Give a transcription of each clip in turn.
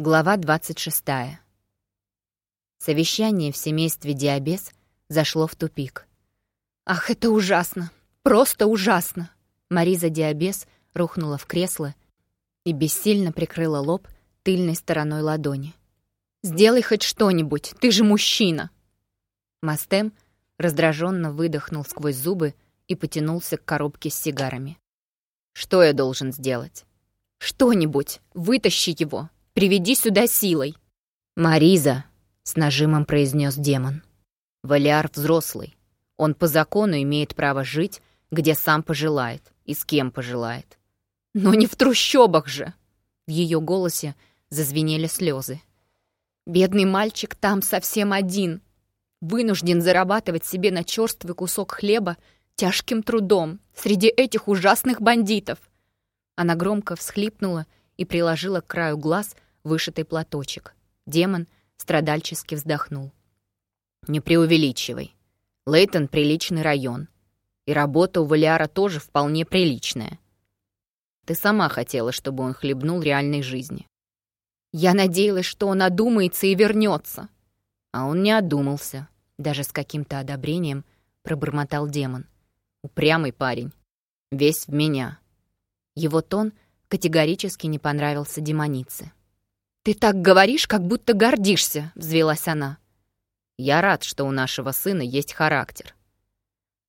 Глава 26. Совещание в семействе Диабес зашло в тупик. «Ах, это ужасно! Просто ужасно!» Мариза Диабес рухнула в кресло и бессильно прикрыла лоб тыльной стороной ладони. «Сделай хоть что-нибудь, ты же мужчина!» Мастем раздраженно выдохнул сквозь зубы и потянулся к коробке с сигарами. «Что я должен сделать?» «Что-нибудь! Вытащи его! Приведи сюда силой!» «Мариза!» — с нажимом произнес демон. «Валиар взрослый. Он по закону имеет право жить, где сам пожелает и с кем пожелает. Но не в трущобах же!» В ее голосе зазвенели слезы. «Бедный мальчик там совсем один, вынужден зарабатывать себе на черствый кусок хлеба тяжким трудом среди этих ужасных бандитов». Она громко всхлипнула и приложила к краю глаз — вышитый платочек. Демон страдальчески вздохнул. «Не преувеличивай. Лейтон — приличный район. И работа у Валиара тоже вполне приличная. Ты сама хотела, чтобы он хлебнул реальной жизни. Я надеялась, что он одумается и вернется. А он не одумался, даже с каким-то одобрением пробормотал демон. Упрямый парень. Весь в меня. Его тон категорически не понравился демонице. «Ты так говоришь, как будто гордишься», — взвелась она. «Я рад, что у нашего сына есть характер».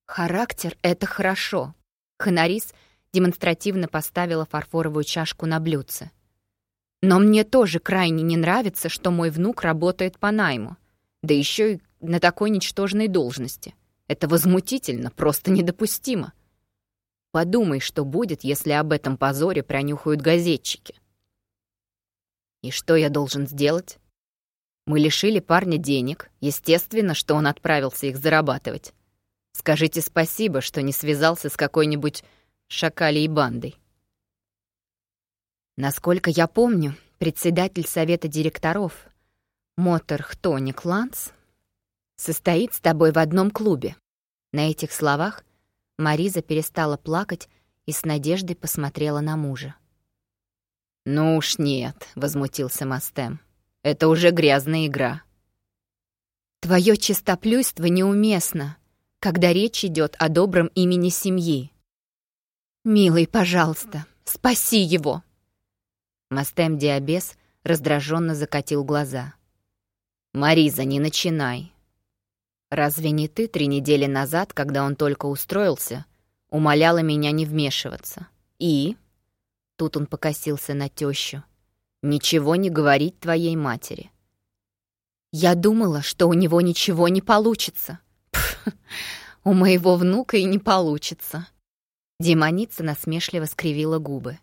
«Характер — это хорошо». Ханарис демонстративно поставила фарфоровую чашку на блюдце. «Но мне тоже крайне не нравится, что мой внук работает по найму, да еще и на такой ничтожной должности. Это возмутительно, просто недопустимо. Подумай, что будет, если об этом позоре пронюхают газетчики». И что я должен сделать? Мы лишили парня денег. Естественно, что он отправился их зарабатывать. Скажите спасибо, что не связался с какой-нибудь шакалей бандой. Насколько я помню, председатель совета директоров Мотор Хтоник Ланс состоит с тобой в одном клубе. На этих словах Мариза перестала плакать и с надеждой посмотрела на мужа. «Ну уж нет», — возмутился Мастем. «Это уже грязная игра». «Твое чистоплюйство неуместно, когда речь идет о добром имени семьи. Милый, пожалуйста, спаси его!» Мастем Диабес раздраженно закатил глаза. «Мариза, не начинай. Разве не ты три недели назад, когда он только устроился, умоляла меня не вмешиваться? И...» Тут он покосился на тещу. «Ничего не говорить твоей матери». «Я думала, что у него ничего не получится». Пф, «У моего внука и не получится». Демоница насмешливо скривила губы.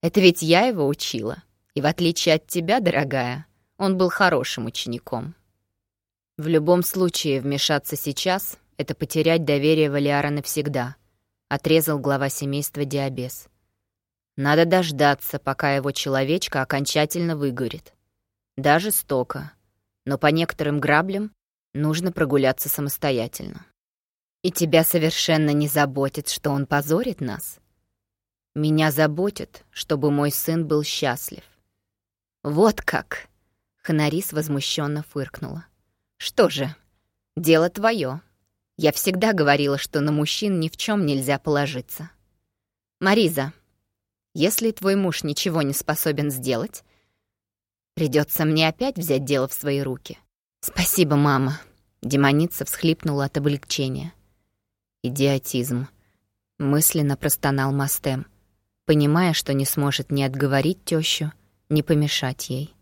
«Это ведь я его учила. И в отличие от тебя, дорогая, он был хорошим учеником. В любом случае, вмешаться сейчас — это потерять доверие Валиара навсегда», — отрезал глава семейства Диабес. Надо дождаться, пока его человечка окончательно выгорит. Даже стока. Но по некоторым граблям нужно прогуляться самостоятельно. И тебя совершенно не заботит, что он позорит нас? Меня заботит, чтобы мой сын был счастлив. Вот как! Ханарис возмущенно фыркнула. Что же, дело твое. Я всегда говорила, что на мужчин ни в чем нельзя положиться. Мариза, если твой муж ничего не способен сделать, придется мне опять взять дело в свои руки. Спасибо, мама. Демоница всхлипнула от облегчения. Идиотизм. Мысленно простонал Мастем, понимая, что не сможет ни отговорить тещу, ни помешать ей.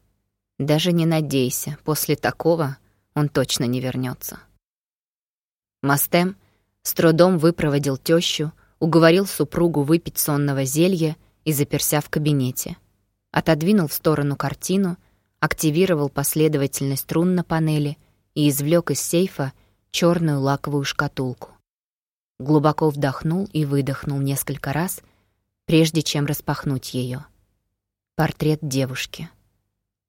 Даже не надейся, после такого он точно не вернется. Мастем с трудом выпроводил тещу, уговорил супругу выпить сонного зелья и заперся в кабинете. Отодвинул в сторону картину, активировал последовательность струн на панели и извлек из сейфа черную лаковую шкатулку. Глубоко вдохнул и выдохнул несколько раз, прежде чем распахнуть ее. Портрет девушки.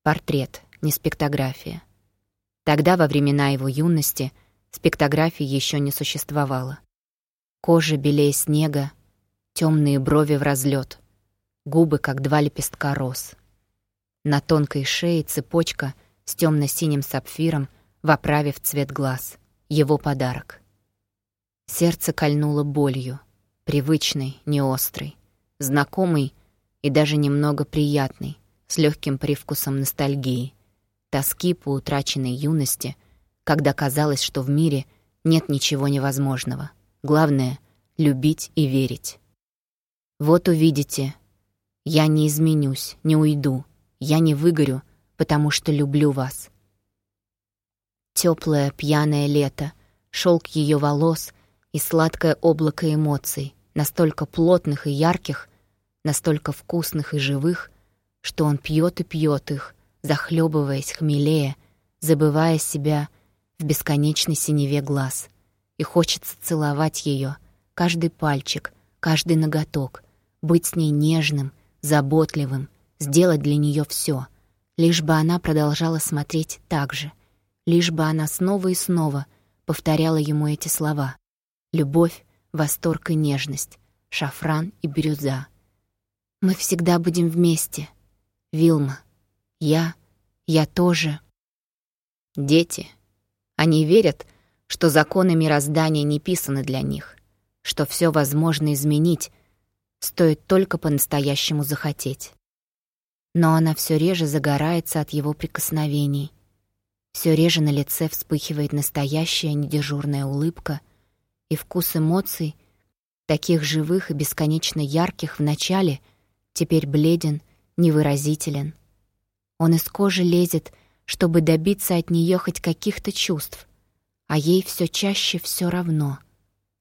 Портрет, не спектография. Тогда, во времена его юности, спектографии еще не существовало. Кожа белее снега, темные брови в разлет, губы, как два лепестка роз. На тонкой шее цепочка с темно-синим сапфиром в оправе в цвет глаз. Его подарок. Сердце кольнуло болью, привычной, не острой, знакомой и даже немного приятной, с легким привкусом ностальгии, тоски по утраченной юности, когда казалось, что в мире нет ничего невозможного. Главное — любить и верить. Вот увидите, я не изменюсь, не уйду, я не выгорю, потому что люблю вас. Теплое пьяное лето, шелк ее волос и сладкое облако эмоций, настолько плотных и ярких, настолько вкусных и живых, что он пьет и пьет их, захлебываясь хмелее, забывая себя в бесконечной синеве глаз. И хочется целовать ее, каждый пальчик, каждый ноготок, быть с ней нежным, заботливым, сделать для нее все, лишь бы она продолжала смотреть так же, лишь бы она снова и снова повторяла ему эти слова. Любовь, восторг и нежность, шафран и бирюза. «Мы всегда будем вместе», Вилма. Я. Я тоже. Дети. Они верят, что законы мироздания не писаны для них, что все возможно изменить, стоит только по-настоящему захотеть. Но она все реже загорается от его прикосновений. Все реже на лице вспыхивает настоящая недежурная улыбка, и вкус эмоций, таких живых и бесконечно ярких в начале, теперь бледен невыразителен. Он из кожи лезет, чтобы добиться от нее хоть каких-то чувств, а ей все чаще все равно.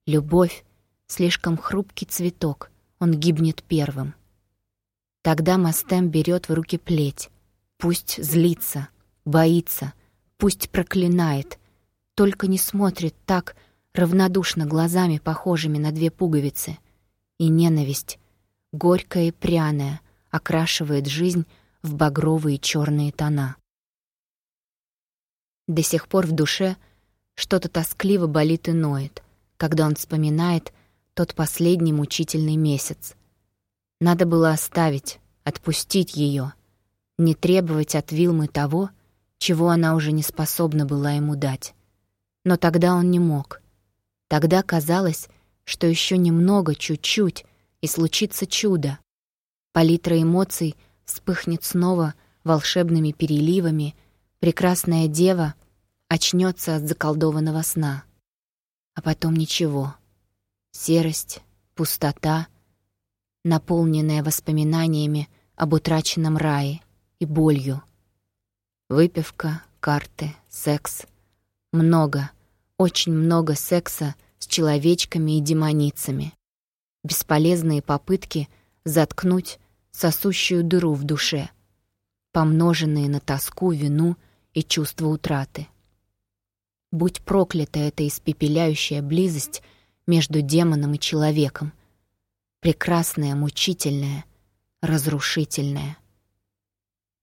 Любовь — слишком хрупкий цветок, он гибнет первым. Тогда Мастем берет в руки плеть. Пусть злится, боится, пусть проклинает, только не смотрит так равнодушно глазами, похожими на две пуговицы. И ненависть, горькая и пряная — окрашивает жизнь в багровые черные тона. До сих пор в душе что-то тоскливо болит и ноет, когда он вспоминает тот последний мучительный месяц. Надо было оставить, отпустить ее, не требовать от Вилмы того, чего она уже не способна была ему дать. Но тогда он не мог. Тогда казалось, что еще немного, чуть-чуть, и случится чудо. Палитра эмоций вспыхнет снова волшебными переливами, прекрасная дева очнется от заколдованного сна. А потом ничего. Серость, пустота, наполненная воспоминаниями об утраченном рае и болью. Выпивка, карты, секс. Много, очень много секса с человечками и демоницами. Бесполезные попытки — заткнуть сосущую дыру в душе, помноженные на тоску, вину и чувство утраты. Будь проклята эта испепеляющая близость между демоном и человеком, прекрасная, мучительная, разрушительная,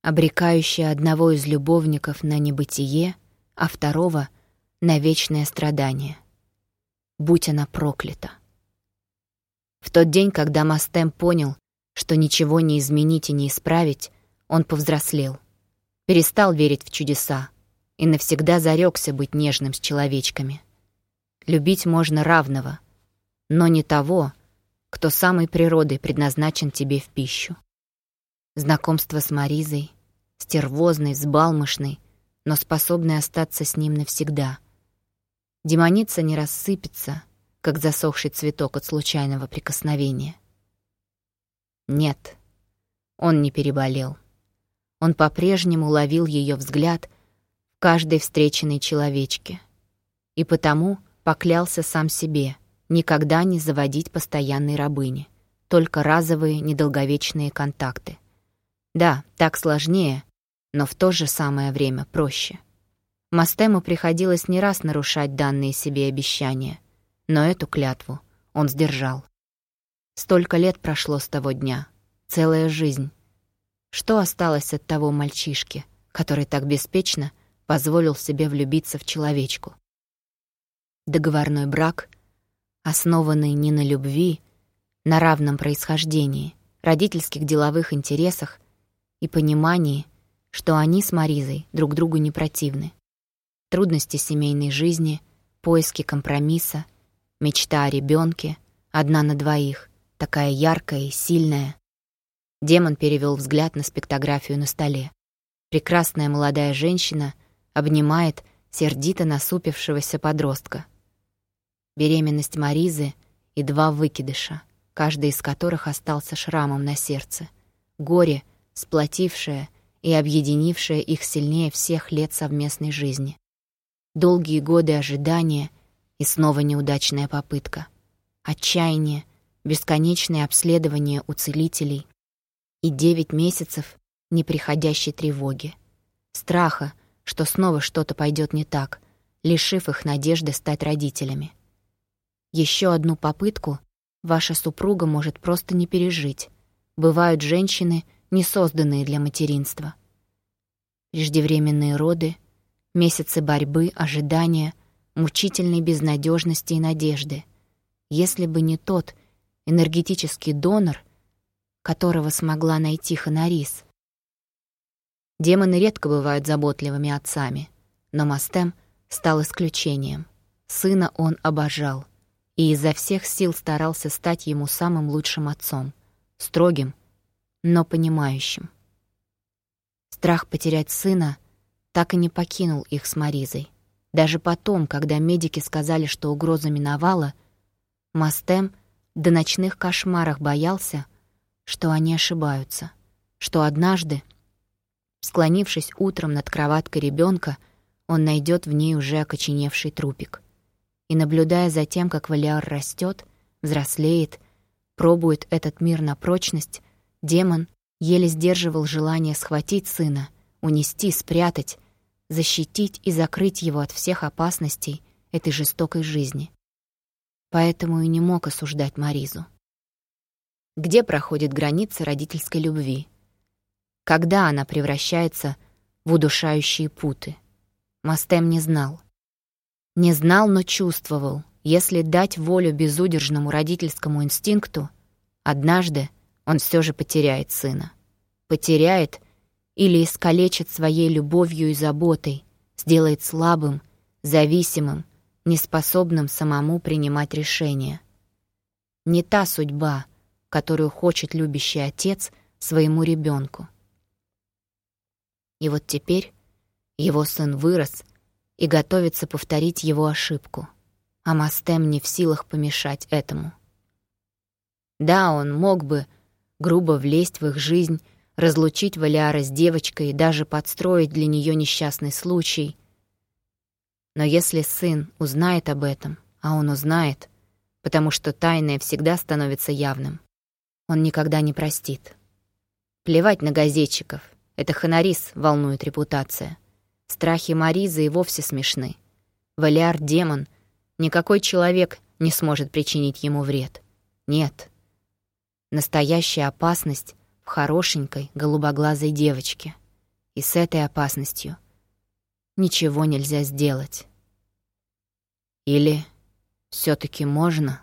обрекающая одного из любовников на небытие, а второго — на вечное страдание. Будь она проклята. В тот день, когда Мастем понял, что ничего не изменить и не исправить, он повзрослел. Перестал верить в чудеса и навсегда зарекся быть нежным с человечками. Любить можно равного, но не того, кто самой природой предназначен тебе в пищу. Знакомство с Маризой, стервозной, сбалмошной, но способной остаться с ним навсегда. Демоница не рассыпется, как засохший цветок от случайного прикосновения. Нет, он не переболел. Он по-прежнему ловил ее взгляд в каждой встреченной человечке. И потому поклялся сам себе никогда не заводить постоянной рабыни, только разовые недолговечные контакты. Да, так сложнее, но в то же самое время проще. Мастему приходилось не раз нарушать данные себе обещания — но эту клятву он сдержал. Столько лет прошло с того дня, целая жизнь. Что осталось от того мальчишки, который так беспечно позволил себе влюбиться в человечку? Договорной брак, основанный не на любви, на равном происхождении, родительских деловых интересах, и понимании, что они с Маризой друг другу не противны. Трудности семейной жизни, поиски компромисса, мечта о ребенке, одна на двоих, такая яркая и сильная. Демон перевел взгляд на спектографию на столе. Прекрасная молодая женщина обнимает сердито насупившегося подростка. Беременность Маризы и два выкидыша, каждый из которых остался шрамом на сердце. Горе, сплотившее и объединившее их сильнее всех лет совместной жизни. Долгие годы ожидания и снова неудачная попытка. Отчаяние, бесконечное обследование у целителей и девять месяцев неприходящей тревоги. Страха, что снова что-то пойдет не так, лишив их надежды стать родителями. Еще одну попытку ваша супруга может просто не пережить. Бывают женщины, не созданные для материнства. Преждевременные роды, месяцы борьбы, ожидания, мучительной безнадежности и надежды. Если бы не тот энергетический донор, которого смогла найти Ханарис. Демоны редко бывают заботливыми отцами, но Мастем стал исключением. Сына он обожал — и изо всех сил старался стать ему самым лучшим отцом, строгим, но понимающим. Страх потерять сына так и не покинул их с Маризой. Даже потом, когда медики сказали, что угроза миновала, Мастем до ночных кошмарах боялся, что они ошибаются, что однажды, склонившись утром над кроваткой ребенка, он найдет в ней уже окоченевший трупик — и, наблюдая за тем, как Валиар растет, взрослеет, пробует этот мир на прочность, демон еле сдерживал желание схватить сына, унести, спрятать, защитить и закрыть его от всех опасностей этой жестокой жизни. Поэтому и не мог осуждать Маризу. Где проходит граница родительской любви? Когда она превращается в удушающие путы? Мастем не знал — не знал, но чувствовал, если дать волю безудержному родительскому инстинкту, однажды он все же потеряет сына. Потеряет или искалечит своей любовью и заботой, сделает слабым, зависимым, неспособным самому принимать решения. Не та судьба, которую хочет любящий отец своему ребенку. И вот теперь его сын вырос — и готовится повторить его ошибку. А Мастем не в силах помешать этому. Да, он мог бы грубо влезть в их жизнь, разлучить Валяра с девочкой и даже подстроить для нее несчастный случай. Но если сын узнает об этом, а он узнает, потому что тайное всегда становится явным, он никогда не простит. Плевать на газетчиков, это Ханарис волнует репутация. Страхи Маризы и вовсе смешны. Валиар — демон. Никакой человек не сможет причинить ему вред. Нет. Настоящая опасность в хорошенькой голубоглазой девочке. И с этой опасностью ничего нельзя сделать. Или все таки можно?